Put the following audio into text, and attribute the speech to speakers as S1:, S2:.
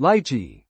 S1: Lychee.